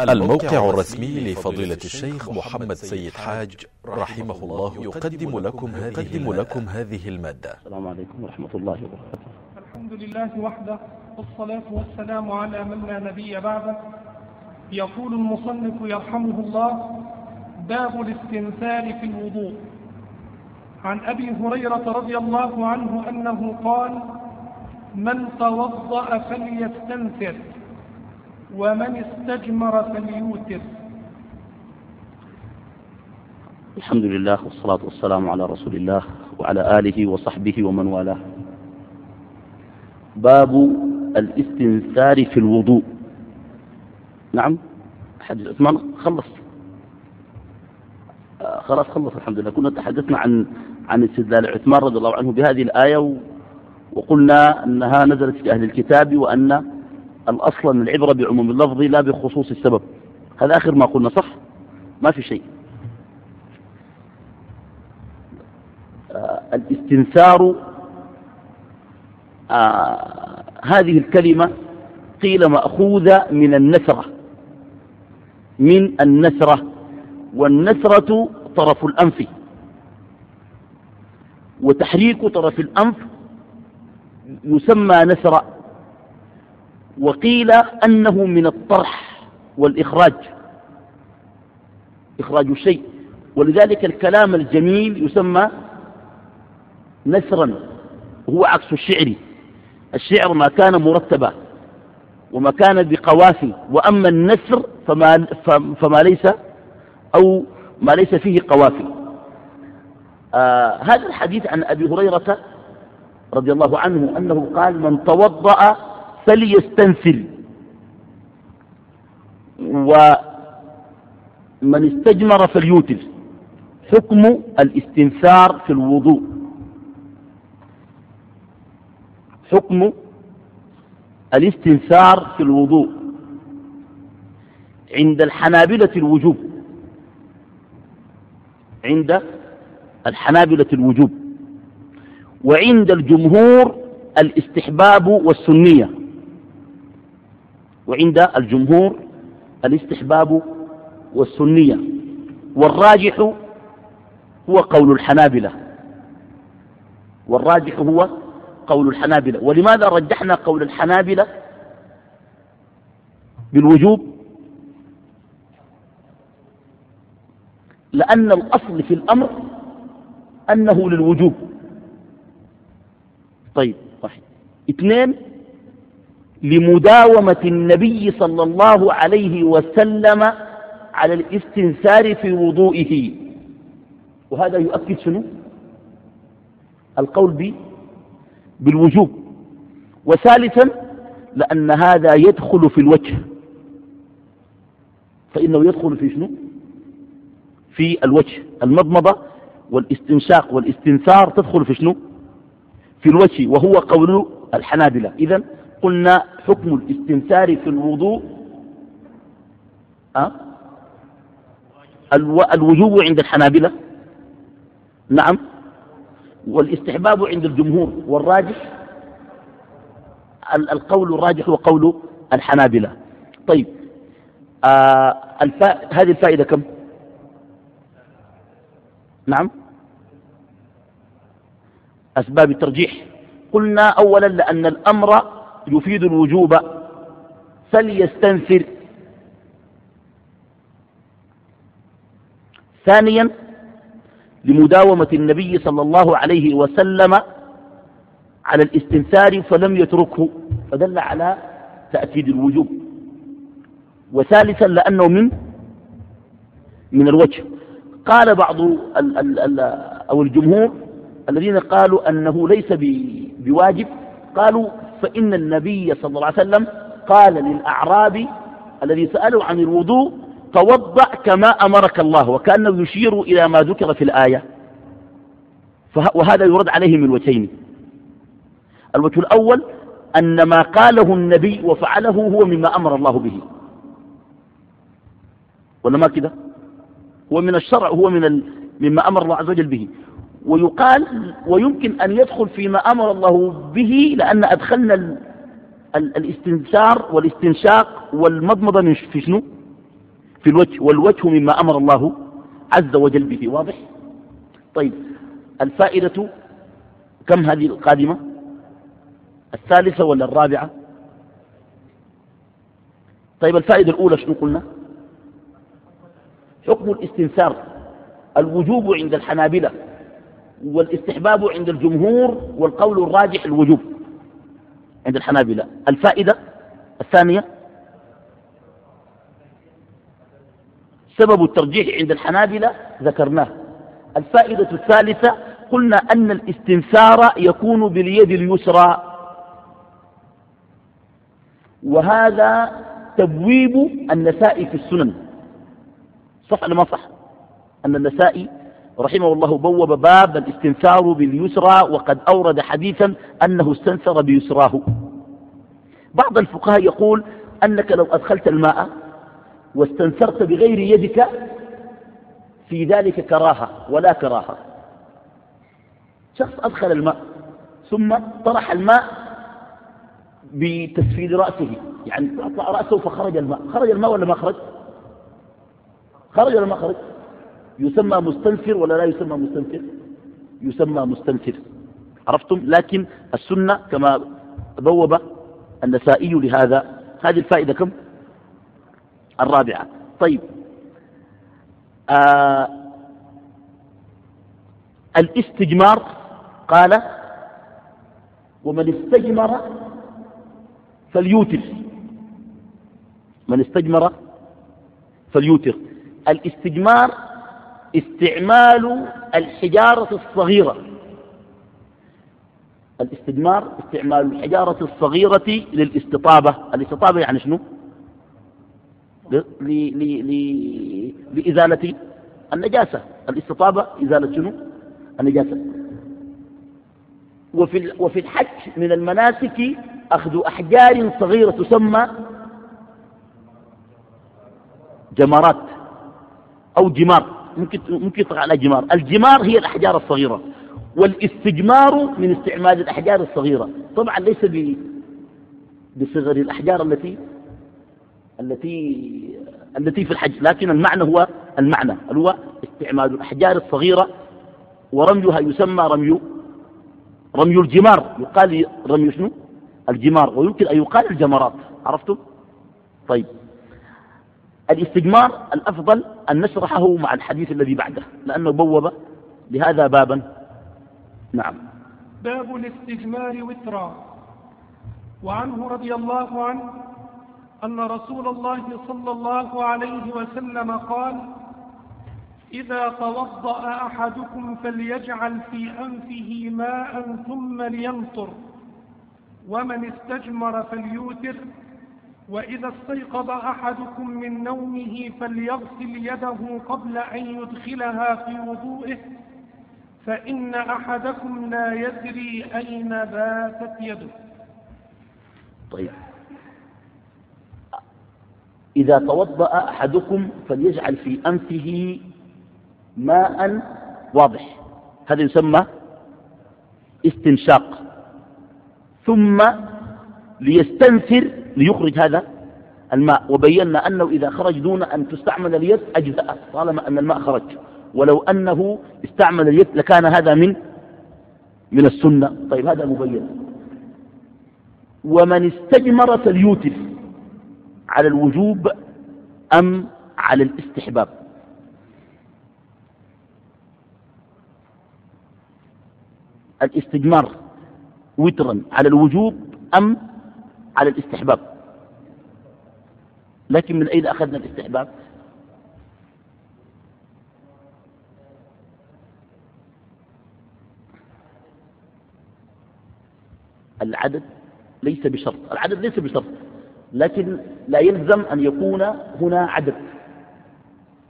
الموقع الرسمي لفضيلة الشيخ محمد سيد حاج رحمه الله يقدم لكم هذه, لكم هذه ا ل م ا د ة السلام عليكم ورحمة الله وبركاته. الحمد لله وحده والصلاة والسلام على من لا نبي بعده. يقول المصنف يرحمه الله باب الاستنثار في الوضوء عن أبي هريرة رضي الله عنه أنه قال من توضأ فليستنثر ومن استجمر فليوتر. الحمد لله والصلاة والسلام على رسول الله وعلى آله وصحبه ومن والاه. باب الاستنثار في الوضوء. نعم. حديث عثمان خلص. آه خلاص خلص الحمد لله. كنا تحدثنا عن عن استدلال عثمان رضي الله عنه بهذه الآية وقلنا أنها نزلت في أهل الكتاب وأن الأصل أن العبرة بعموم اللفظ لا بخصوص السبب. هذا آخر ما قلنا صح؟ ما في شيء. آه الاستنثار آه هذه الكلمة قيل مأخوذة من النسرة من النسرة والنسرة طرف الأنف. وتحريك طرف الأنف يسمى نسرة وقيل أنه من الطرح والإخراج إخراج الشيء ولذلك الكلام الجميل يسمى نسرا هو عكس الشعر. الشعر ما كان مرتبا وما كان بقوافي وأما النسر فما, فما ليس أو ما ليس فيه قوافي آه هذا الحديث عن أبي هريرة رضي الله عنه أنه قال من توضأ فليستنفل. ومن استجمر فليوتر حكم الاستنثار في الوضوء. حكم الاستنثار في الوضوء. عند الحنابلة الوجوب. عند الحنابلة الوجوب. وعند الجمهور الاستحباب والسنية. وعند الجمهور الاستحباب والسنية. والراجح هو قول الحنابلة. والراجح هو قول الحنابلة. ولماذا رجحنا قول الحنابلة بالوجوب؟ لأن الأصل في الأمر أنه للوجوب. طيب واحد. اثنين لمداومة النبي صلى الله عليه وسلم على الاستنسار في وضوئه. وهذا يؤكد شنو؟ القول بالوجوب. وثالثا لأن هذا يدخل في الوجه. فإنه يدخل في شنو؟ في الوجه. المضمضة والاستنشاق والاستنثار تدخل في شنو؟ في الوجه وهو قول الحنابلة. إذن قلنا حكم الاستنثار في الوضوء أه؟ الوجوب عند الحنابلة نعم. والاستحباب عند الجمهور والراجح القول الراجح هو قول الحنابلة. طيب آه الفا... هذه الفائدة كم؟ نعم. أسباب الترجيح. قلنا أولا لأن الأمر يفيد الوجوب فليستنفر. ثانيا لمداومة النبي صلى الله عليه وسلم على الاستنثار فلم يتركه فدل على تأكيد الوجوب. وثالثا لأنه من من الوجه. قال بعض ال ال ال أو الجمهور الذين قالوا أنه ليس بواجب قالوا فإن النبي صلى الله عليه وسلم قال للأعرابي الذي سأله عن الوضوء توضأ كما أمرك الله وكأنه يشير إلى ما ذكر في الآية. وهذا يرد عليه من وجهين. الوجه الأول أن ما قاله النبي وفعله هو مما أمر الله به. ولا ما كده؟ هو من الشرع هو من ال... مما أمر الله عز وجل به. ويقال ويمكن أن يدخل فيما أمر الله به لأن أدخلنا ال... ال... الاستنشار والاستنشاق والمضمضة في شنو؟ في الوجه والوجه مما أمر الله عز وجل به واضح؟ طيب الفائدة كم هذه القادمة؟ الثالثة ولا الرابعة؟ طيب الفائدة الأولى شنو قلنا؟ حكم الاستنثار الوجوب عند الحنابلة. والاستحباب عند الجمهور والقول الراجح الوجوب عند الحنابلة. الفائدة الثانية سبب الترجيح عند الحنابلة ذكرناه. الفائدة الثالثة قلنا أن الاستنثار يكون باليد اليسرى. وهذا تبويب النساء في السنن. صح ولا ما صح؟ أن النسائي رحمه الله بوب باب الاستنثار باليسرى وقد أورد حديثا أنه استنثر بيسراه. بعض الفقهاء يقول أنك لو أدخلت الماء واستنثرت بغير يدك في ذلك كراهة ولا كراهة. شخص أدخل الماء ثم طرح الماء بتسفيد رأسه يعني أطلع رأسه فخرج الماء خرج الماء ولا ما خرج؟ خرج ولا ما خرج؟ يسمى مستنفر ولا لا يسمى مستنفر؟ يسمى مستنفر. عرفتم؟ لكن السنة كما بوب النسائي لهذا. هذه الفائدة كم؟ الرابعة. طيب. آه الاستجمار قال ومن استجمر فليوتر. من استجمر فليوتر. الاستجمار استعمال الحجارة الصغيرة. الاستجمار استعمال الحجارة الصغيرة للاستطابة. الاستطابة يعني شنو؟ لإزالة النجاسة. الاستطابة إزالة شنو؟ النجاسة. وفي وفي الحج من المناسك أخذ أحجار صغيرة تسمى جمرات أو جمار. ممكن ممكن يطلق على جمار. الجمار هي الأحجار الصغيرة والاستجمار من استعمال الأحجار الصغيرة. طبعا ليس بصغر الأحجار التي التي التي في الحج لكن المعنى هو المعنى هو استعمال الأحجار الصغيرة ورميها يسمى رمي رمي الجمار. يقال رمي شنو؟ الجمار. ويمكن أن يقال الجمرات. عرفتم؟ طيب. الاستجمار الأفضل أن نشرحه مع الحديث الذي بعده لأنه بوب لهذا بابا. نعم. باب الاستجمار وترا. وعنه رضي الله عنه أن رسول الله صلى الله عليه وسلم قال إذا توضأ أحدكم فليجعل في أنفه ماء ثم لينطر ومن استجمر فليوتر. وإذا استيقظ أحدكم من نومه فليغسل يده قبل أن يدخلها في وضوئه فإن أحدكم لا يدري أين باتت يده. طيب. إذا توضأ أحدكم فليجعل في أنفه ماء واضح. هذا يسمى استنشاق. ثم ليستنثر ليخرج هذا الماء. وبينا أنه إذا خرج دون أن تستعمل اليد أجزأ طالما أن الماء خرج. ولو أنه استعمل اليد لكان هذا من من السنة. طيب هذا مبين. ومن استجمر فليوتر على الوجوب أم على الاستحباب؟ الاستجمار وترا. على الوجوب أم على الاستحباب. لكن من أين أخذنا الاستحباب؟ العدد ليس بشرط العدد ليس بشرط لكن لا يلزم أن يكون هنا عدد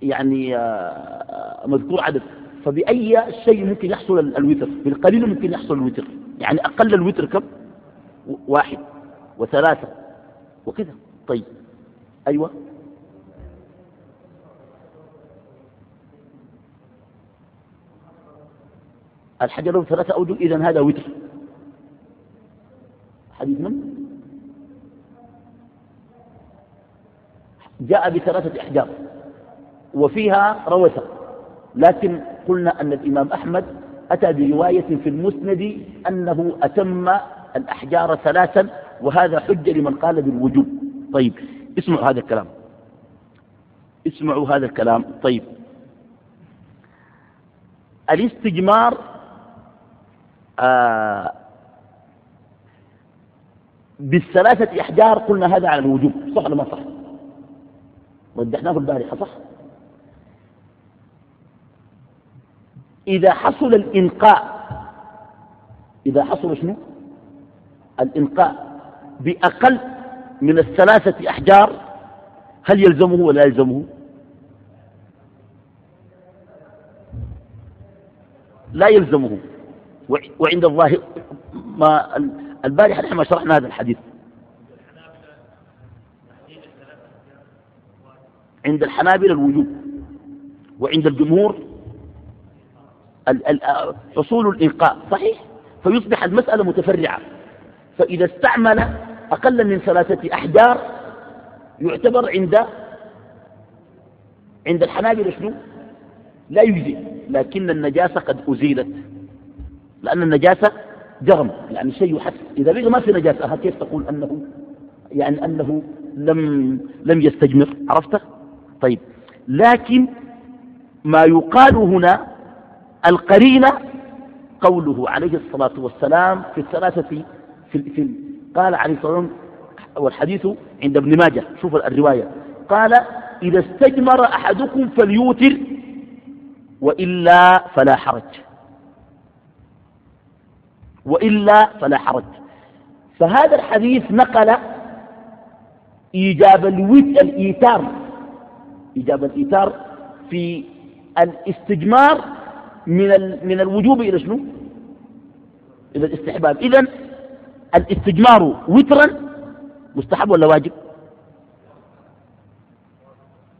يعني آه، مذكور عدد. فبأي شيء ممكن يحصل الوتر؟ بالقليل ممكن يحصل الوتر. يعني أقل الوتر كم؟ واحد. وثلاثة وكذا. طيب. أيوة. الحجر له ثلاثة أوجه إذا هذا وتر. حديث من؟ جاء بثلاثة أحجار وفيها روثة. لكن قلنا أن الإمام أحمد أتى برواية في المسند أنه أتم الأحجار ثلاثا وهذا حجة لمن قال بالوجوب. طيب اسمعوا هذا الكلام. اسمعوا هذا الكلام. طيب. الاستجمار آه بالثلاثة أحجار قلنا هذا على الوجوب. صح ولا ما صح؟ ودحناه البارحة صح؟ إذا حصل الإنقاء إذا حصل شنو؟ الإنقاء بأقل من الثلاثة أحجار هل يلزمه ولا يلزمه؟ لا يلزمه. وعند الظاهر ما البارحة نحن شرحنا هذا الحديث. عند الحنابلة الوجوب وعند الجمهور حصول الإنقاء صحيح؟ فيصبح المسألة متفرعة. فإذا استعمل أقل من ثلاثة أحجار يعتبر عند عند الحنابلة شنو؟ لا يجزي لكن النجاسة قد أزيلت لأن النجاسة جرم يعني شيء يحس. إذا بقى ما في نجاسة كيف تقول أنه يعني أنه لم لم يستجمر؟ عرفت؟ طيب. لكن ما يقال هنا القرينة قوله عليه الصلاة والسلام في الثلاثة في, في قال عليه الصلاة والسلام والحديث عند ابن ماجه. شوف الرواية. قال إذا استجمر أحدكم فليوتر وإلا فلا حرج. وإلا فلا حرج. فهذا الحديث نقل إيجاب الوت الإيتار إيجاب الإيتار في الاستجمار من من الوجوب إلى شنو؟ إلى الاستحباب. إذا الاستجمار وترا مستحب ولا واجب؟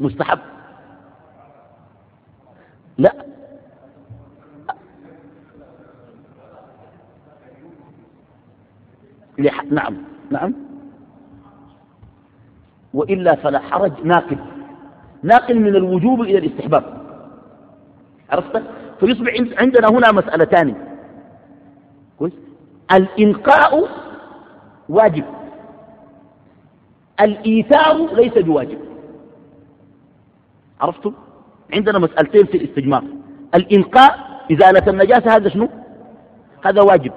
مستحب. لا. لح... نعم نعم. وإلا فلا حرج ناقل. ناقل من الوجوب إلى الاستحباب. عرفت؟ فيصبح عندنا هنا مسألتان. كويس؟ الإنقاء واجب. الإيثار ليس بواجب. عرفتم؟ عندنا مسألتين في الاستجمار. الإنقاء إزالة النجاسة هذا شنو؟ هذا واجب.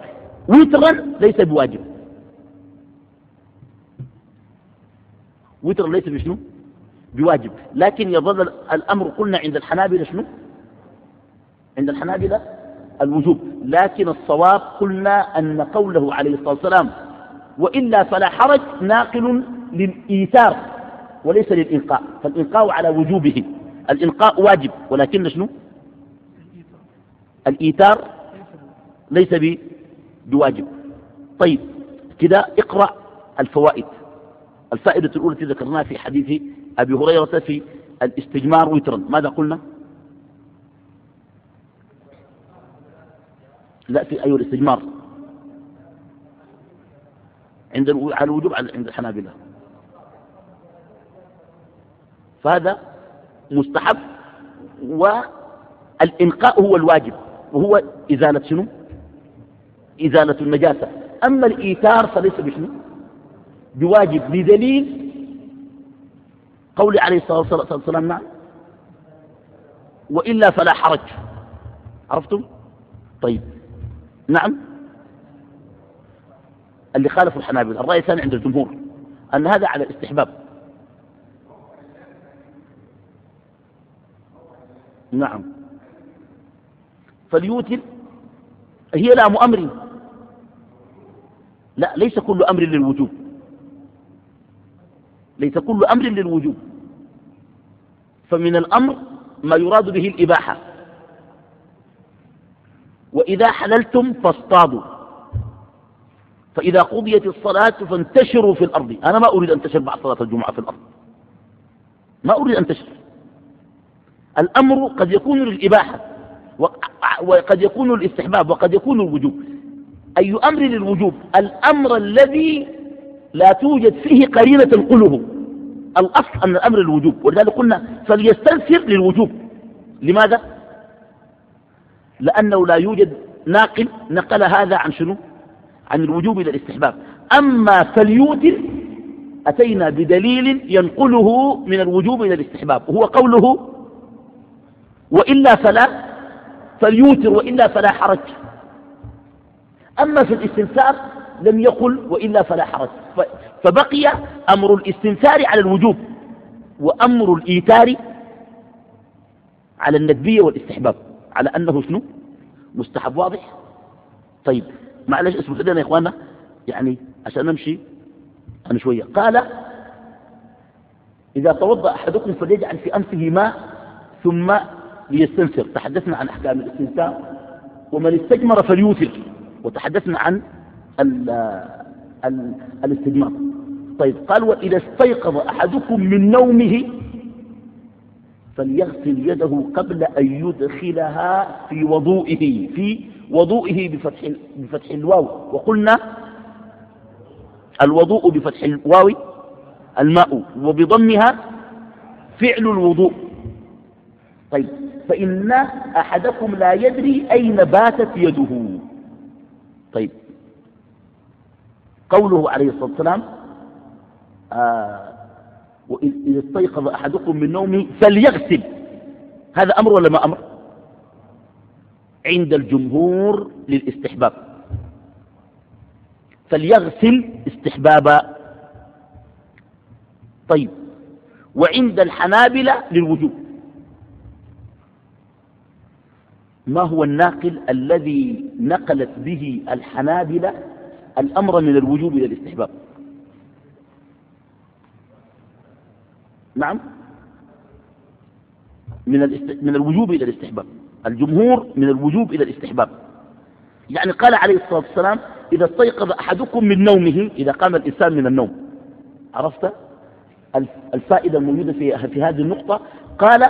وترا ليس بواجب. وتر ليس بشنو؟ بواجب. لكن يظل الأمر قلنا عند الحنابلة شنو؟ عند الحنابلة الوجوب. لكن الصواب قلنا أن قوله عليه الصلاة والسلام وإلا فلا حرج ناقل للإيثار وليس للإنقاء فالإنقاء على وجوبه. الإنقاء واجب ولكن شنو؟ الإيثار ليس بواجب. طيب كده اقرأ الفوائد. الفائدة الأولى التي ذكرناها في حديث أبي هريرة في الاستجمار وترا. ماذا قلنا؟ لا أيوة الاستجمار. عند على الوجوب عند الحنابلة. فهذا مستحب والإنقاء هو الواجب. وهو إزالة شنو؟ إزالة النجاسة. أما الإيثار فليس بشنو؟ بواجب بدليل قول عليه الصلاة والسلام نعم. وإلا فلا حرج. عرفتم؟ طيب. نعم. اللي خالفوا الحنابلة الرأي الثاني عند الجمهور أن هذا على الاستحباب. نعم. فليوتر هي لام أمر لا ليس كل أمر للوجوب. ليس كل أمر للوجوب. فمن الأمر ما يراد به الإباحة. وإذا حللتم فاصطادوا. فإذا قضيت الصلاة فانتشروا في الأرض. أنا ما أريد أن انتشر بعد صلاة الجمعة في الأرض. ما أريد أن انتشر الأمر قد يكون للإباحة وقد يكون للاستحباب وقد يكون الوجوب أي أمر للوجوب؟ الأمر الذي لا توجد فيه قرينة تنقله الأصل أن الأمر الوجوب ولذلك قلنا فليستنفر للوجوب. لماذا؟ لأنه لا يوجد ناقل نقل هذا عن شنو؟ عن الوجوب إلى الاستحباب. أما فليوتر أتينا بدليل ينقله من الوجوب إلى الاستحباب. وهو قوله وإلا فلا فليوتر وإلا فلا حرج. أما في الاستنثار لم يقل وإلا فلا حرج. فبقي أمر الاستنثار على الوجوب وأمر الإيتار على الندبية والاستحباب. على أنه شنو؟ مستحب واضح؟ طيب معلش اسمحوا لنا يا إخواننا؟ يعني عشان نمشي أنا شوية. قال إذا توضأ أحدكم فليجعل في أنفه ماء ثم ليستنثر تحدثنا عن أحكام الاستنثار ومن استجمر فليوثر وتحدثنا عن ال ال الاستجمار. طيب قال وإذا استيقظ أحدكم من نومه فليغسل يده قبل أن يدخلها في وضوئه في وضوئه بفتح, بفتح الواو. وقلنا الوضوء بفتح الواو الماء. وبضمها فعل الوضوء. طيب فإن أحدكم لا يدري أين باتت يده. طيب قوله عليه الصلاة والسلام آه وإذا استيقظ أحدكم من نومه فليغسل. هذا أمر ولا ما أمر؟ عند الجمهور للاستحباب. فليغسل استحبابا. طيب. وعند الحنابلة للوجوب. ما هو الناقل الذي نقلت به الحنابلة الأمر من الوجوب إلى الاستحباب؟ نعم. من. من الوجوب إلى الاستحباب. الجمهور من الوجوب إلى الاستحباب. يعني قال عليه الصلاة والسلام إذا استيقظ أحدكم من نومه إذا قام الإنسان من النوم. عرفت؟ الفائدة الموجودة في, في هذه النقطة. قال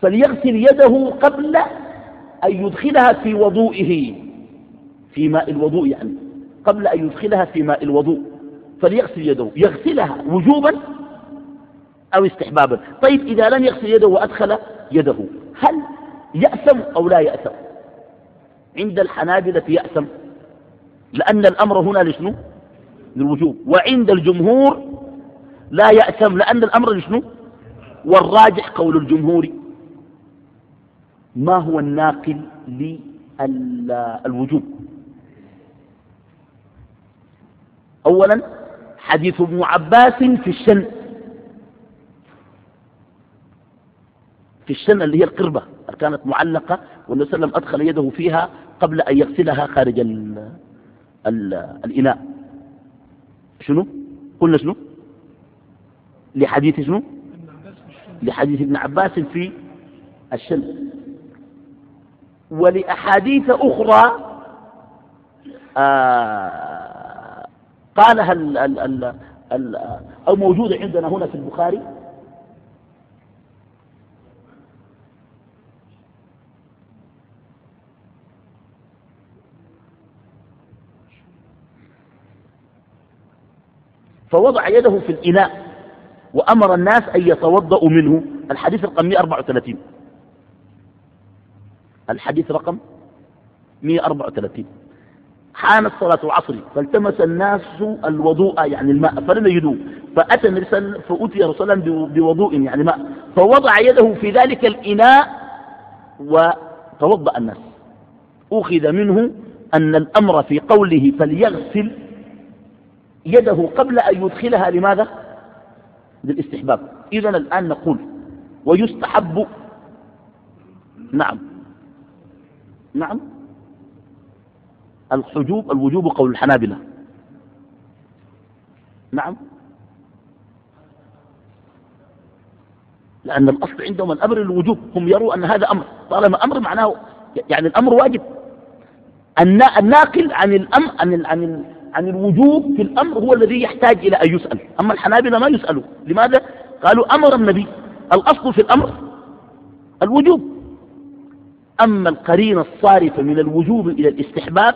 فليغسل يده قبل أن يدخلها في وضوئه. في ماء الوضوء يعني. قبل أن يدخلها في ماء الوضوء. فليغسل يده. يغسلها وجوبا أو استحبابا. طيب إذا لم يغسل يده وأدخل يده هل يأثم أو لا يأثم؟ عند الحنابلة يأثم لأن الأمر هنا لشنو؟ للوجوب. وعند الجمهور لا يأثم لأن الأمر لشنو؟ والراجح قول الجمهور. ما هو الناقل للوجوب؟ أولا حديث ابن عباس في الشن. في الشن اللي هي القربة كانت معلقة والنبي صلى الله عليه وسلم أدخل يده فيها قبل أن يغسلها خارج ال ال الإناء. شنو؟ قلنا شنو؟ لحديث شنو؟ لحديث ابن عباس في الشن ولأحاديث أخرى آه قالها ال ال ال ال أو موجودة عندنا هنا في البخاري فوضع يده في الإناء وأمر الناس أن يتوضأوا منه. الحديث رقم 134 الحديث رقم 134 حانت صلاة العصر فالتمس الناس الوضوء يعني الماء فلم يجدوه. فأتى النبي فأتي رسول الله بوضوء يعني ماء. فوضع يده في ذلك الإناء وتوضأ الناس. أخذ منه أن الأمر في قوله فليغسل يده قبل أن يدخلها لماذا؟ للاستحباب. إذا الآن نقول ويستحب. نعم. نعم. الحجوب الوجوب قول الحنابلة. نعم. لأن الأصل عندهم الأمر الوجوب. هم يروا أن هذا أمر. طالما أمر معناه يعني الأمر واجب. الناقل عن الأمر عن, عن, عن الوجوب في الأمر هو الذي يحتاج إلى أن يسأل. أما الحنابلة ما يسألوا. لماذا؟ قالوا أمر النبي. الأصل في الأمر الوجوب. أما القرينة الصارفة من الوجوب إلى الاستحباب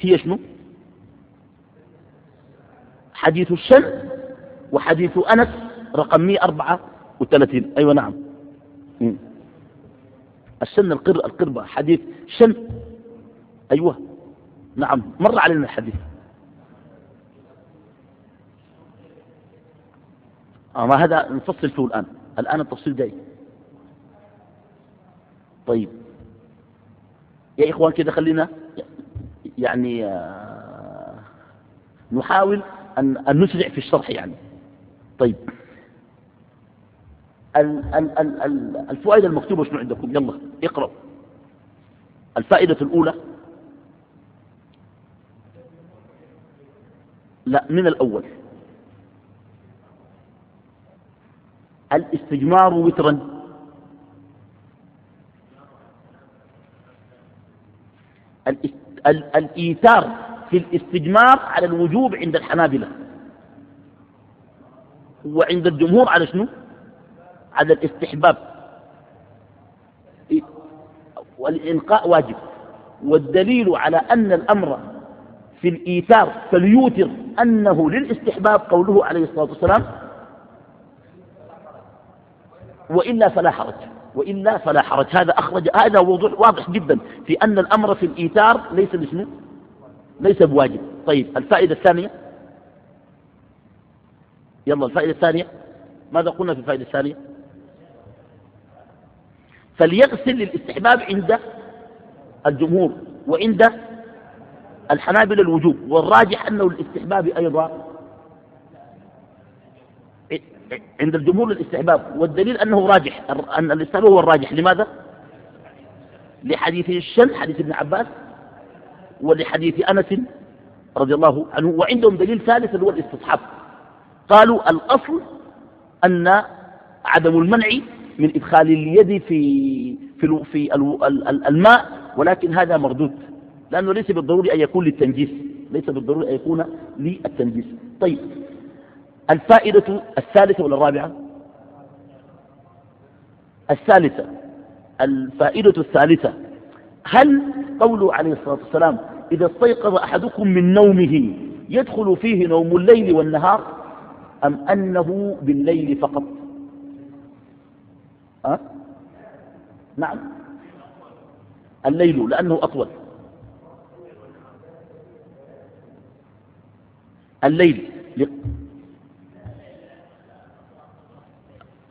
هي شنو؟ حديث الشن وحديث أنس رقم 134 أيوة نعم. الشن القر القربة. حديث شن. أيوة. نعم. مر علينا الحديث. ما هذا نفصل فيه الآن. الآن التفصيل جاي. طيب. يا إخوان كده خلينا يعني آه، نحاول أن نسرع في الشرح يعني. طيب. الفوائد المكتوبة شنو عندكم؟ يلا اقرأوا الفائدة الأولى. لا من الأول. الاستجمار وترا. الإيثار في الاستجمار على الوجوب عند الحنابلة. وعند الجمهور على شنو؟ على الاستحباب. والإنقاء واجب. والدليل على أن الأمر في الإيثار فليوتر أنه للاستحباب قوله عليه الصلاة والسلام وإلا فلا حرج. وإلا فلا حرج. هذا أخرج هذا وضوح واضح جدا في أن الأمر في الإيثار ليس بشنو؟ ليس بواجب. طيب الفائدة الثانية؟ يلا الفائدة الثانية؟ ماذا قلنا في الفائدة الثانية؟ فليغسل للاستحباب عند الجمهور وعند الحنابل الوجوب. والراجح أنه الاستحباب أيضا عند الجمهور للاستحباب والدليل أنه راجح أن الاستحباب هو الراجح. لماذا؟ لحديث الشن حديث ابن عباس ولحديث أنس رضي الله عنه وعندهم دليل ثالث اللي هو الاستصحاب. قالوا الأصل أن عدم المنع من إدخال اليد في في في الماء ولكن هذا مردود. لأنه ليس بالضروري أن يكون للتنجيس ليس بالضروري أن يكون للتنجيس. طيب الفائدة الثالثة ولا الرابعة؟ الثالثة. الفائدة الثالثة. هل قوله عليه الصلاة والسلام إذا استيقظ أحدكم من نومه يدخل فيه نوم الليل والنهار أم أنه بالليل فقط؟ أه؟ نعم. الليل لأنه أطول. الليل.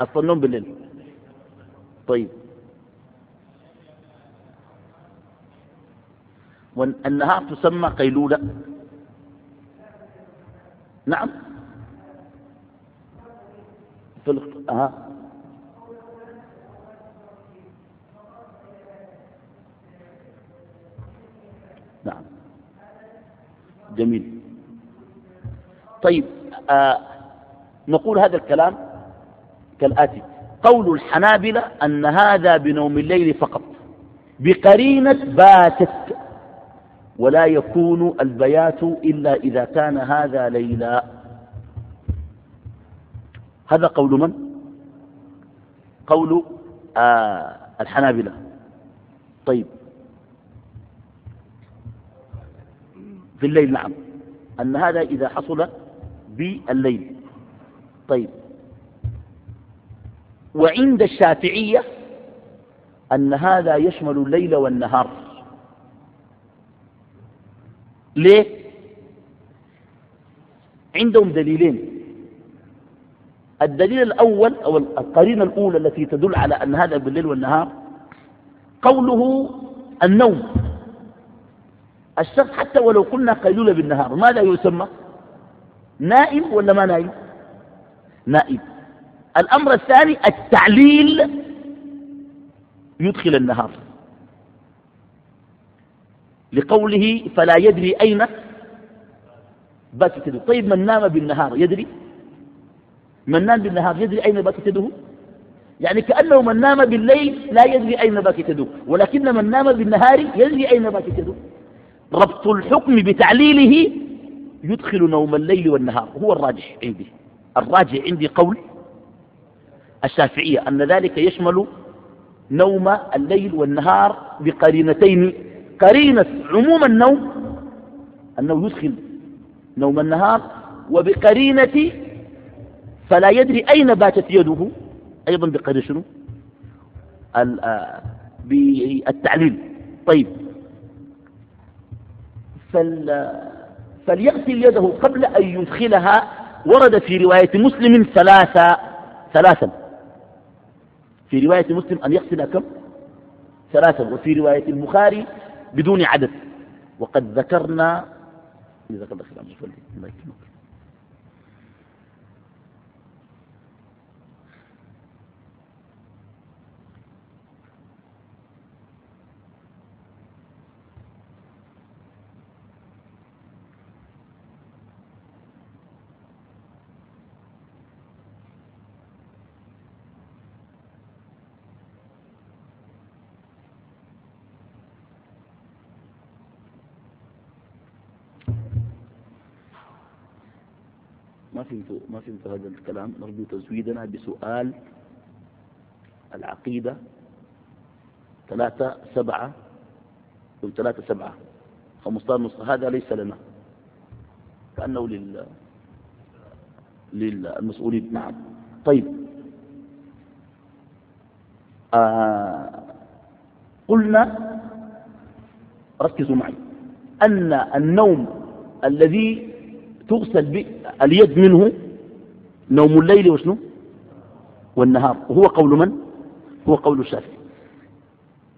النوم بالليل. طيب. والنهار تسمى قيلولة. نعم. في الاخت... آه. نعم. جميل. طيب آه نقول هذا الكلام كالآتي. قول الحنابلة أن هذا بنوم الليل فقط. بقرينة باتت. ولا يكون البيات إلا إذا كان هذا ليلا. هذا قول من؟ قول آه الحنابلة. طيب. في الليل نعم. أن هذا إذا حصل بالليل. طيب. وعند الشافعية أن هذا يشمل الليل والنهار. ليه؟ عندهم دليلين. الدليل الأول أو القرينة الأولى التي تدل على أن هذا بالليل والنهار قوله النوم. الشخص حتى ولو قلنا قيلولة بالنهار ماذا يسمى؟ نائم ولا ما نائم؟ نائم. الأمر الثاني التعليل يدخل النهار. لقوله فلا يدري أين بات يده طيب من نام بالنهار يدري؟ من نام بالنهار يدري أين بات يده يعني كأنه من نام بالليل لا يدري أين بات يده ولكن من نام بالنهار يدري أين بات يده ربط الحكم بتعليله يدخل نوم الليل والنهار. هو الراجح عندي. الراجح عندي قول الشافعية أن ذلك يشمل نوم الليل والنهار بقرينتين. قرينة عموم النوم أنه يدخل نوم النهار وبقرينة فلا يدري أين باتت يده أيضا بقدر شنو؟ آه، بالتعليل. طيب. فل فليغسل يده قبل أن يدخلها ورد في رواية مسلم ثلاثة ثلاثا. في رواية مسلم أن يغسل كم؟ ثلاثا وفي رواية البخاري بدون عدد. وقد ذكرنا ذكرنا خلال الله ما فهمت ما فهمت هذا الكلام. نرجو تزويدنا بسؤال العقيدة. ثلاثة سبعة أو ثلاثة سبعة. خمسطار نصف هذا ليس لنا. كأنه لل للمسؤولين نعم. طيب. آه قلنا ركزوا معي أن النوم الذي تغسل اليد منه نوم الليل وشنو؟ والنهار. وهو قول من؟ هو قول الشافعي.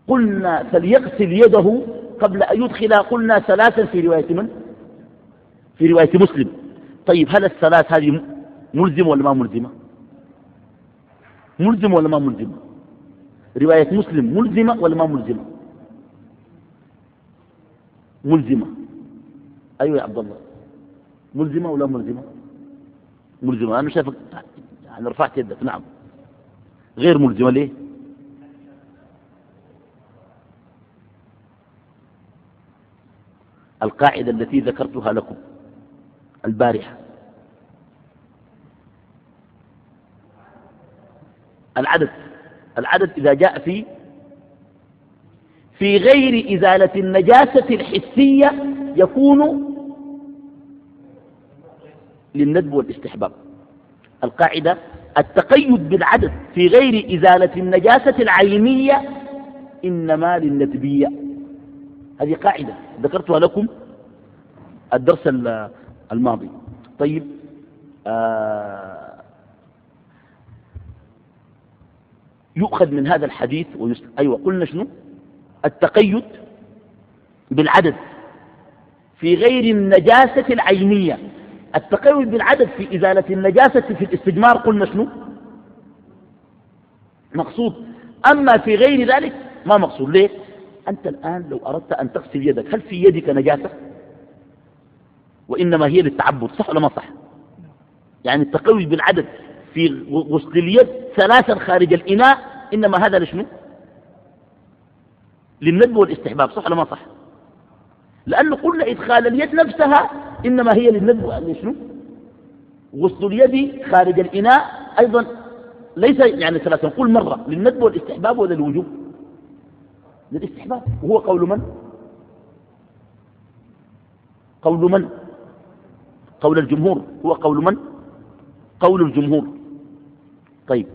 قلنا فليغسل يده قبل أن يدخل. قلنا ثلاثا في رواية من؟ في رواية مسلم. طيب هل الثلاث هذه ملزمة ولا ما ملزمة؟ ملزمة ولا ما ملزمة؟ رواية مسلم ملزمة ولا ما ملزمة؟ ملزمة. أيوة يا عبد الله. ملزمة ولا ملزمة؟ ملزمة. أنا شايفك يعني رفعت يدك. نعم. غير ملزمة. ليه؟ القاعدة التي ذكرتها لكم. البارحة. العدد. العدد إذا جاء في في غير إزالة النجاسة الحسية يكون للندب والاستحباب. القاعدة التقيد بالعدد في غير إزالة النجاسة العينية إنما للندبية. هذه قاعدة ذكرتها لكم الدرس الماضي. طيب آه يؤخذ من هذا الحديث. أيوة قلنا شنو؟ التقيد بالعدد في غير النجاسة العينية التقيد بالعدد في إزالة النجاسة في الاستجمار قلنا شنو؟ مقصود. أما في غير ذلك ما مقصود. ليه؟ أنت الآن لو أردت أن تغسل يدك هل في يدك نجاسة؟ وإنما هي للتعبد صح ولا ما صح؟ يعني التقيد بالعدد في غسل اليد ثلاثا خارج الإناء إنما هذا لشنو؟ للندب والاستحباب صح ولا ما صح؟ لأنه قلنا إدخال اليد نفسها إنما هي للندب شنو؟ غسل اليد خارج الإناء أيضا ليس يعني ثلاثة نقول مرة للندب والاستحباب ولا الوجوب للاستحباب. وهو قول من؟ قول من؟ قول الجمهور. هو قول من؟ قول الجمهور. طيب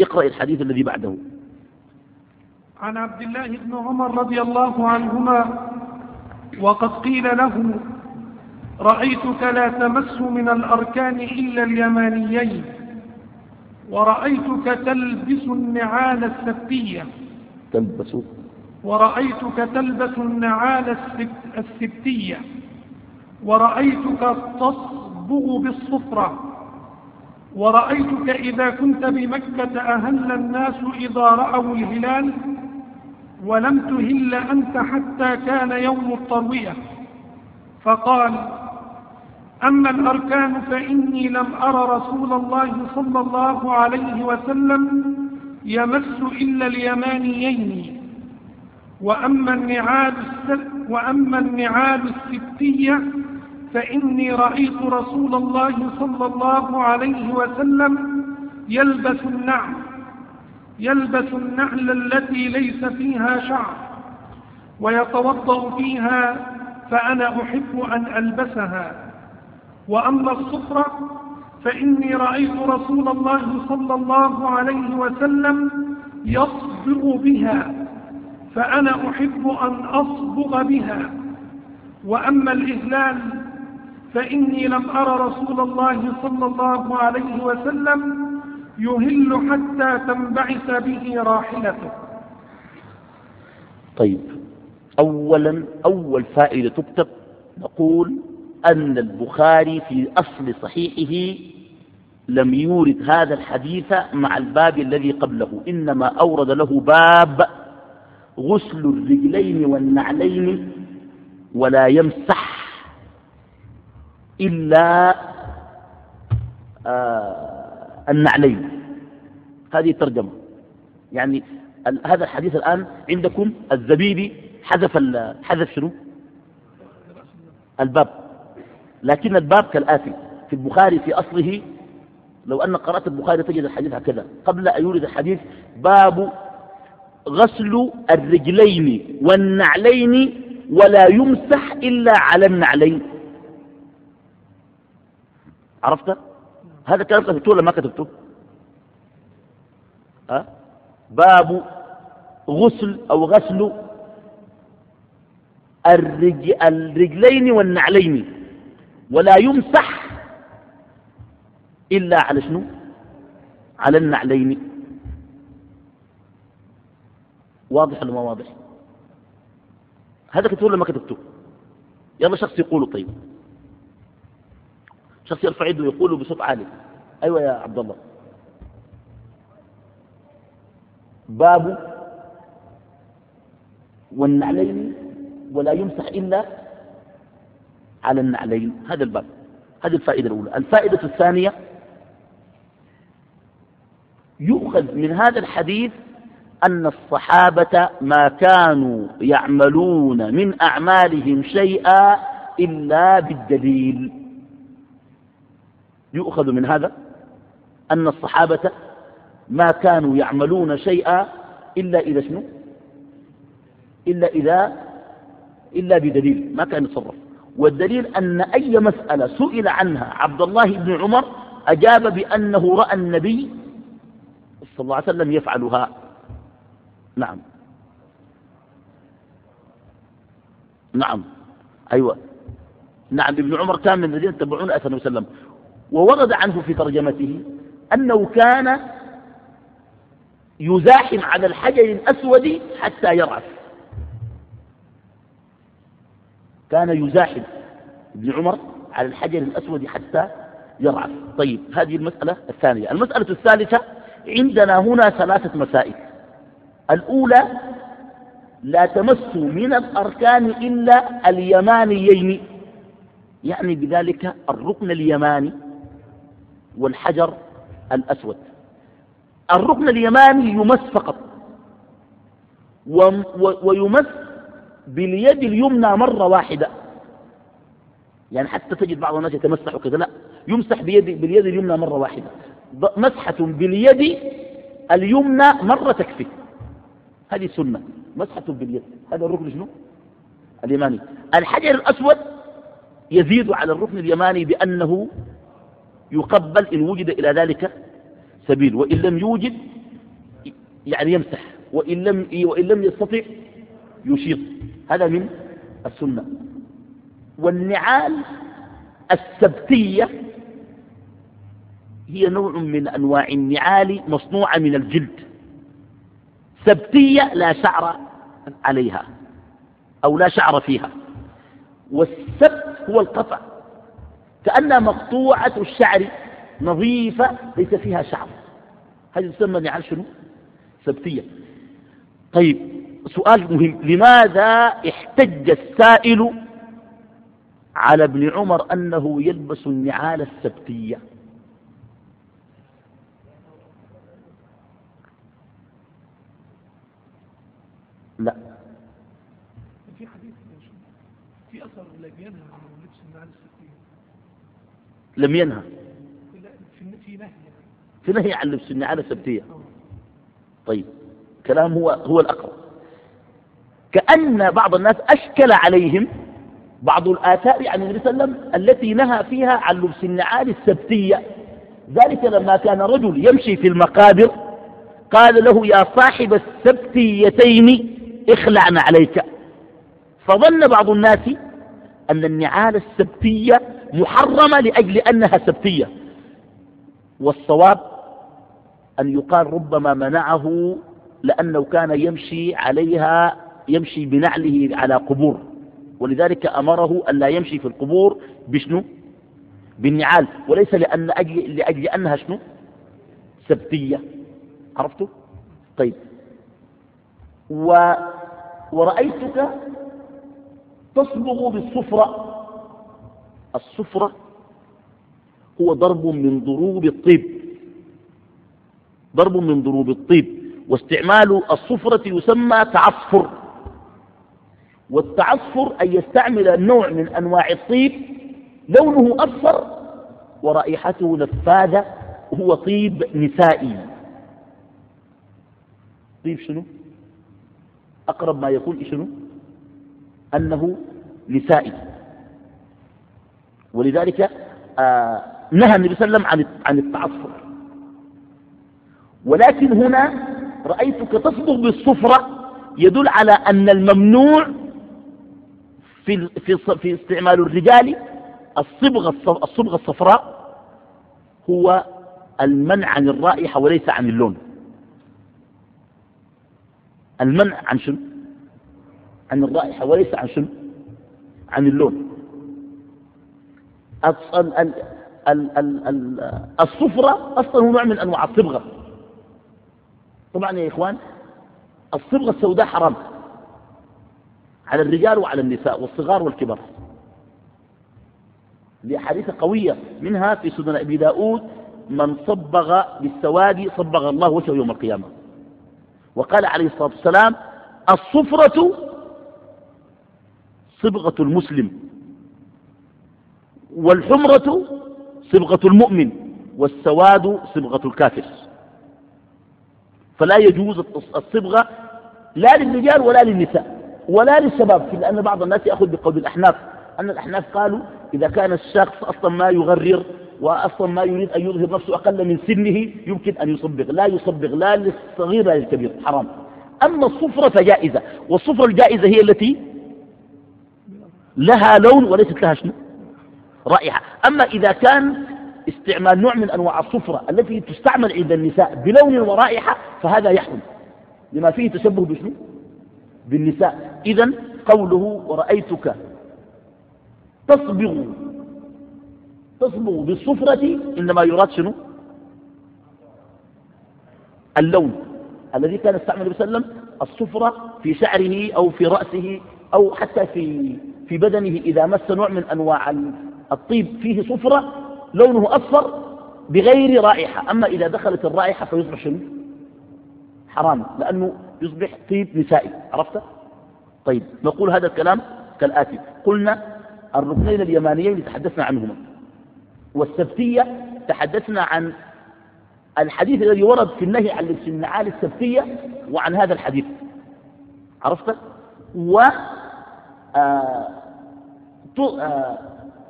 اقرأ الحديث الذي بعده. عن عبد الله بن عمر رضي الله عنهما وقد قيل له رأيتك لا تمس من الأركان إلا اليمانيين ورأيتك تلبس النعال السبتية تلبس. ورأيتك تلبس النعال السبتية ورأيتك تصبغ بالصفرة ورأيتك إذا كنت بمكة أهل الناس إذا رأوا الهلال ولم تهل أنت حتى كان يوم التروية. فقال أما الأركان فإني لم أر رسول الله صلى الله عليه وسلم يمس إلا اليمانيين. وأما النعال, وأما النعال الستية فإني رأيت رسول الله صلى الله عليه وسلم يلبس النعل. يلبس النعل التي ليس فيها شعر ويتوضأ فيها فأنا أحب أن ألبسها. وأما الصفرة فإني رأيت رسول الله صلى الله عليه وسلم يصبغ بها فأنا أحب أن أصبغ بها. وأما الإهلال فإني لم أرى رسول الله صلى الله عليه وسلم يهل حتى تنبعث به راحلته. طيب أولا أول فائدة تكتب نقول أن البخاري في أصل صحيحه لم يورد هذا الحديث مع الباب الذي قبله إنما أورد له باب غسل الرجلين والنعلين ولا يمسح إلا آه النعلين هذه الترجمة. يعني هذا الحديث الآن عندكم الزبيدي حذف حذف شنو؟ الباب. لكن الباب كالآتي. في البخاري في أصله لو أن قرأت البخاري تجد الحديث هكذا. قبل أن يورد الحديث باب غسل الرجلين والنعلين ولا يمسح إلا على النعلين. عرفت؟ هذا كلام كتبته ولا ما كتبته. ها؟ باب غسل أو غسل الرج... الرجلين والنعلين. ولا يمسح إلا على شنو؟ على النعلين. واضح ولا ما واضح؟ هذا كتبه ولا ما كتبته؟ يلا شخص يقوله طيب. شخص يرفع يده ويقوله بصوت عالي. أيوة يا عبد الله. باب والنعلين ولا يمسح إلا على النعلين. هذا الباب. هذه الفائدة الأولى. الفائدة الثانية يؤخذ من هذا الحديث أن الصحابة ما كانوا يعملون من أعمالهم شيئا إلا بالدليل. يؤخذ من هذا أن الصحابة ما كانوا يعملون شيئا إلا إذا شنو؟ إلا إذا إلا بدليل ما كان يتصرف. والدليل أن أي مسألة سئل عنها عبد الله بن عمر أجاب بأنه رأى النبي صلى الله عليه وسلم يفعلها. نعم. نعم. أيوة. نعم ابن عمر كان من الذين تبعون أثنى وسلم. وورد عنه في ترجمته أنه كان يزاحم على الحجر الأسود حتى يرعف. كان يزاحم ابن عمر على الحجر الأسود حتى يرعف. طيب هذه المسألة الثانية. المسألة الثالثة عندنا هنا ثلاثة مسائل. الأولى لا تمس من الأركان إلا اليمانيين يعني بذلك الركن اليماني. والحجر الأسود. الركن اليماني يمس فقط. ويمس باليد اليمنى مرة واحدة. يعني حتى تجد بعض الناس يتمسح كذا لا. يمسح بيد باليد اليمنى مرة واحدة. مسحة باليد اليمنى مرة تكفي. هذه سنة. مسحة باليد. هذا الركن شنو؟ اليماني. الحجر الأسود يزيد على الركن اليماني بأنه يقبل إن وجد إلى ذلك سبيل وإن لم يوجد يعني يمسح وإن لم, وإن لم يستطع يشيط. هذا من السنة. والنعال السبتية هي نوع من أنواع النعال مصنوعة من الجلد. سبتية لا شعر عليها أو لا شعر فيها. والسبت هو القطع. كأنها مقطوعة الشعر نظيفة ليس فيها شعر. هذه تسمى نعال شنو؟ سبتية. طيب سؤال مهم. لماذا احتج السائل على ابن عمر أنه يلبس النعال السبتية؟ لا في حديث في أثر لم ينهى عن لبس النعال السبتية لم ينهى. في نهي عن لبس النعال السبتية. طيب كلام هو هو الأقرب. كأن بعض الناس أشكل عليهم بعض الآثار عن النبي صلى الله عليه وسلم التي نهى فيها عن لبس النعال السبتية. ذلك لما كان رجل يمشي في المقابر قال له يا صاحب السبتيتين اخلعن عليك. فظن بعض الناس أن النعال السبتية محرمة لأجل أنها سبتية. والصواب أن يقال ربما منعه لأنه كان يمشي عليها يمشي بنعله على قبور. ولذلك أمره أن لا يمشي في القبور بشنو؟ بالنعال. وليس لأن أجل, لأجل أنها شنو؟ سبتية. عرفتوا طيب. و ورأيتك تصبغ بالصفرة. الصفرة هو ضرب من ضروب الطيب. ضرب من ضروب الطيب. واستعمال الصفرة يسمى تعصفر. والتعصفر أن يستعمل نوع من أنواع الطيب لونه أصفر ورائحته نفاذة هو طيب نسائي. طيب شنو؟ أقرب ما يكون شنو؟ أنه نسائي. ولذلك آه نهى النبي صلى الله عليه وسلم عن التعصر ولكن هنا رأيتك تصبغ بالصفرة يدل على أن الممنوع في في في استعمال الرجال الصبغة الصبغة الصفراء هو المنع عن الرائحة وليس عن اللون. المنع عن شنو؟ عن الرائحة وليس عن شنو؟ عن اللون. الصفرة أصلا هو نوع من أنواع الصبغة. طبعا يا إخوان الصبغة السوداء حرام على الرجال وعلى النساء والصغار والكبار. لأحاديث قوية منها في سنن أبي داود من صبغ بالسواد صبغ الله وجهه يوم القيامة. وقال عليه الصلاة والسلام الصفرة صبغة المسلم. والحمرة صبغة المؤمن والسواد صبغة الكافر. فلا يجوز الصبغة لا للرجال ولا للنساء ولا للشباب لأن بعض الناس يأخذ بقول الأحناف. أن الأحناف قالوا إذا كان الشخص أصلا ما يغرر وأصلا ما يريد أن يظهر نفسه أقل من سنه يمكن أن يصبغ. لا يصبغ لا للصغير لا للكبير حرام. أما الصفرة فجائزة والصفرة الجائزة هي التي لها لون وليست لها شنو؟ رائحة. أما إذا كان استعمال نوع من أنواع الصفرة التي تستعمل عند النساء بلون ورائحة فهذا يحرم. لما فيه تشبه بشنو؟ بالنساء. إذا قوله ورأيتك تصبغ تصبغ بالصفرة إنما يراد شنو؟ اللون الذي كان يستعمل صلى الله عليه وسلم الصفرة في شعره أو في رأسه أو حتى في في بدنه إذا مس نوع من أنواع الطيب فيه صفرة لونه أصفر بغير رائحة. أما إذا دخلت الرائحة فيصبح شنو؟ حرام لأنه يصبح طيب نسائي. عرفت؟ طيب نقول هذا الكلام كالآتي. قلنا الركنين اليمانيين تحدثنا عنهما. والسبتية تحدثنا عن الحديث الذي ورد في النهي عن النعال السبتية وعن هذا الحديث. عرفت؟ و آه،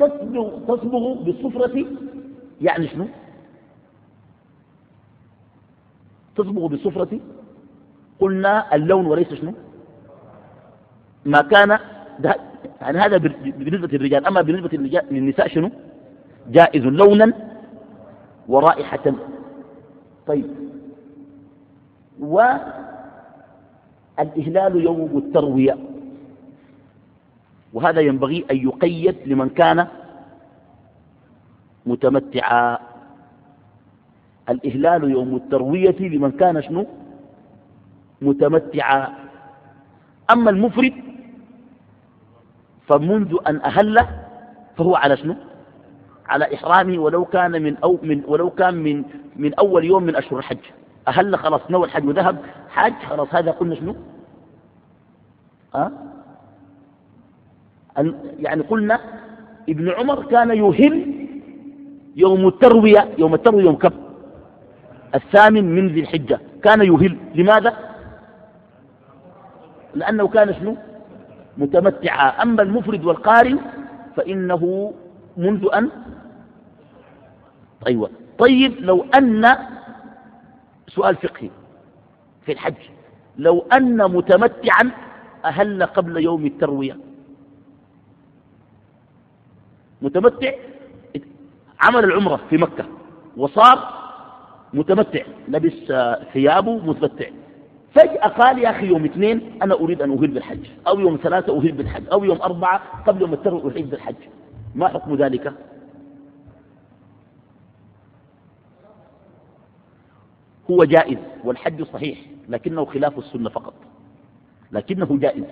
تصبغ, تصبغ بالصفرة يعني شنو؟ تصبغ بالصفرة. قلنا اللون وليس شنو؟ ما كان يعني هذا بالنسبة للرجال. أما بالنسبة للنساء شنو؟ جائز لونا ورائحة. طيب. والإهلال يوم التروية. وهذا ينبغي أن يقيد لمن كان متمتعا. الإهلال يوم التروية لمن كان شنو؟ متمتعا. أما المفرد فمنذ أن أهل فهو على شنو؟ على إحرامه ولو كان من أو من ولو كان من من أول يوم من أشهر الحج. أهل خلاص نوى الحج وذهب حج خلاص هذا قلنا شنو؟ أه؟ يعني قلنا ابن عمر كان يهل يوم التروية يوم التروية يوم كم؟ الثامن من ذي الحجة. كان يهل لماذا؟ لأنه كان شنو؟ متمتعا. أما المفرد والقارن فإنه منذ أن أيوة. طيب لو أن سؤال فقهي في الحج لو أن متمتعا أهل قبل يوم التروية. متمتع. عمل العمرة في مكة وصار متمتع لبس ثيابه متمتع. فجأة قال يا أخي يوم اثنين أنا أريد أن أهل بالحج أو يوم ثلاثة أهل بالحج أو يوم أربعة قبل يوم التروية أهل بالحج. ما حكم ذلك؟ هو جائز والحج صحيح لكنه خلاف السنة فقط. لكنه جائز.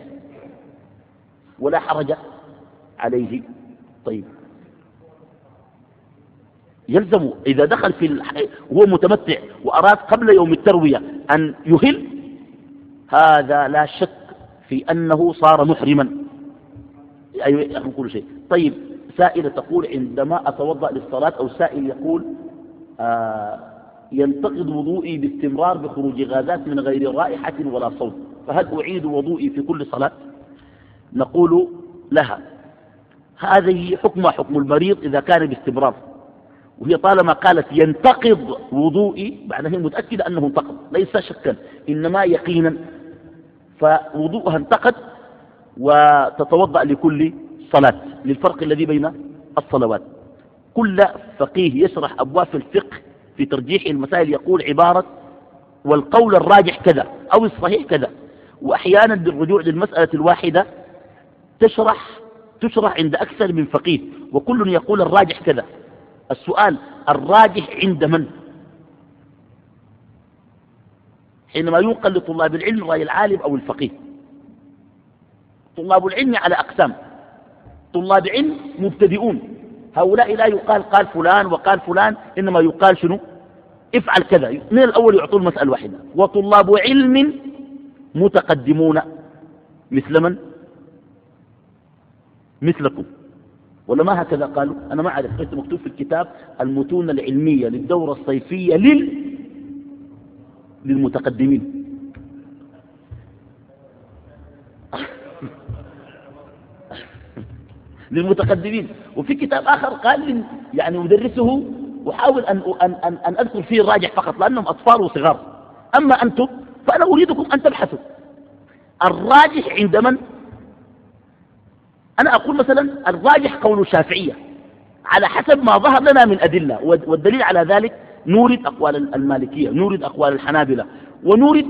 ولا حرج عليه. طيب. يلزم إذا دخل في الح... وهو متمتع وأراد قبل يوم التروية أن يهل هذا لا شك في أنه صار محرما. أيوة كل شيء. طيب سائلة تقول عندما أتوضأ للصلاة أو سائل يقول آه ينتقد وضوئي باستمرار بخروج غازات من غير رائحة ولا صوت فهل أعيد وضوئي في كل صلاة؟ نقول لها هذه حكم حكم المريض إذا كان باستمرار. وهي طالما قالت ينتقض وضوئي معناه هي متأكدة أنه انتقض ليس شكا إنما يقينا فوضوءها انتقد وتتوضأ لكل صلاة للفرق الذي بين الصلوات. كل فقيه يشرح أبواب الفقه في ترجيح المسائل يقول عبارة والقول الراجح كذا أو الصحيح كذا. وأحيانا بالرجوع للمسألة الواحدة تشرح تشرح عند أكثر من فقيه وكل يقول الراجح كذا. السؤال الراجح عند من؟ حينما ينقل لطلاب العلم رأي العالم أو الفقيه. طلاب العلم على أقسام. طلاب علم مبتدئون. هؤلاء لا يقال قال فلان وقال فلان إنما يقال شنو؟ افعل كذا. من الأول يعطون مسألة واحدة. وطلاب علم متقدمون. مثل من؟ مثلكم. ولا ما هكذا قالوا؟ أنا ما أعرف قلت مكتوب في الكتاب المتون العلمية للدورة الصيفية لل للمتقدمين. للمتقدمين. وفي كتاب آخر قال يعني مدرسه أحاول أن, أن, أن, أن أذكر فيه الراجح فقط لأنهم أطفال وصغار. أما أنتم فأنا أريدكم أن تبحثوا. الراجح عند من؟ أنا أقول مثلا الراجح قول الشافعية. على حسب ما ظهر لنا من أدلة والدليل على ذلك نورد أقوال المالكية نورد أقوال الحنابلة ونورد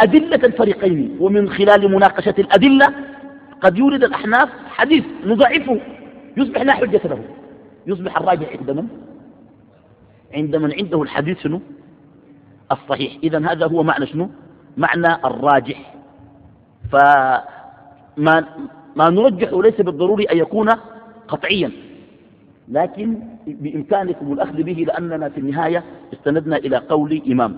أدلة الفريقين. ومن خلال مناقشة الأدلة قد يورد الأحناف حديث نضعفه يصبح لا حجة له. يصبح الراجح عند من؟ عند من عنده الحديث شنو؟ الصحيح. إذا هذا هو معنى شنو؟ معنى الراجح. فما ما نرجح ليس بالضروري أن يكون قطعيا لكن بإمكانكم الأخذ به لأننا في النهاية استندنا إلى قول إمام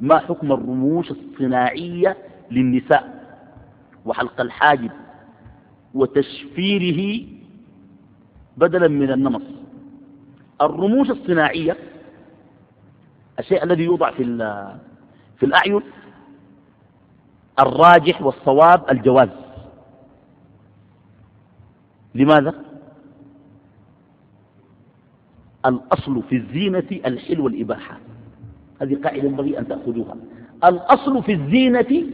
ما حكم الرموش الصناعية للنساء؟ وحلق الحاجب وتشفيره بدلا من النمص الرموش الصناعية الشيء الذي يوضع في في الأعين الراجح والصواب الجواز. لماذا؟ الأصل في الزينة الحل والإباحة. هذه قاعدة ينبغي أن تأخذوها. الأصل في الزينة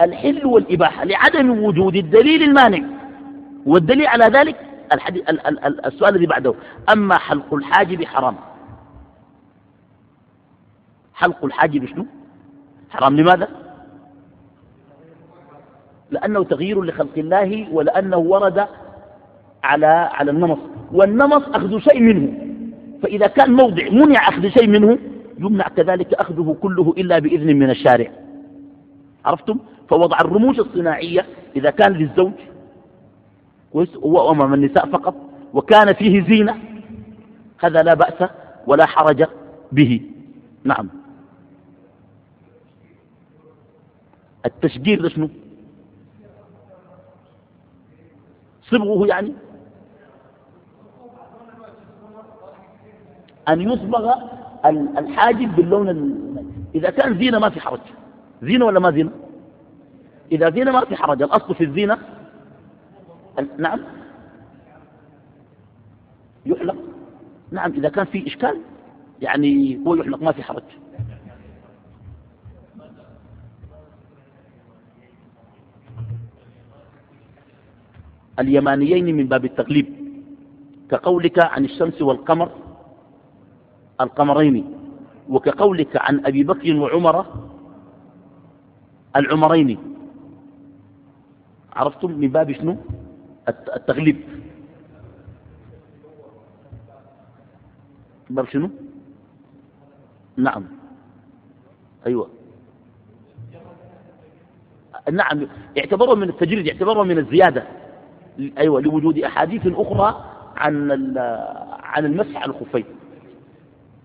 الحل والإباحة لعدم وجود الدليل المانع. والدليل على ذلك السؤال الذي بعده. أما حلق الحاجب حرام. حلق الحاجب شنو؟ حرام. لماذا؟ لأنه تغيير لخلق الله ولأنه ورد على على النمص والنمص أخذ شيء منه فإذا كان موضع منع أخذ شيء منه يمنع كذلك أخذه كله إلا بإذن من الشارع. عرفتم؟ فوضع الرموش الصناعية إذا كان للزوج هو أمام النساء فقط وكان فيه زينة هذا لا بأس ولا حرج به. نعم. التشجير ده شنو؟ صبغه يعني؟ أن يصبغ الحاجب باللون ال... إذا كان زينة ما في حرج. زينة ولا ما زينة؟ إذا زينة ما في حرج. الأصل في الزينة نعم. يحلق. نعم إذا كان في إشكال يعني هو يحنق ما في حرج. اليمانيين من باب التغليب كقولك عن الشمس والقمر القمرين وكقولك عن أبي بكر وعمر العمرين. عرفتم من باب شنو؟ التغليب. باب شنو؟ نعم. أيوة. نعم. اعتبروا من التجريد اعتبروا من الزيادة. أيوة لوجود أحاديث أخرى عن عن المسح على الخفين.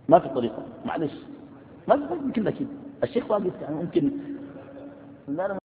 ما في طريقة. معلش. ما يمكن لكن. الشيخ واقف يعني ممكن. لا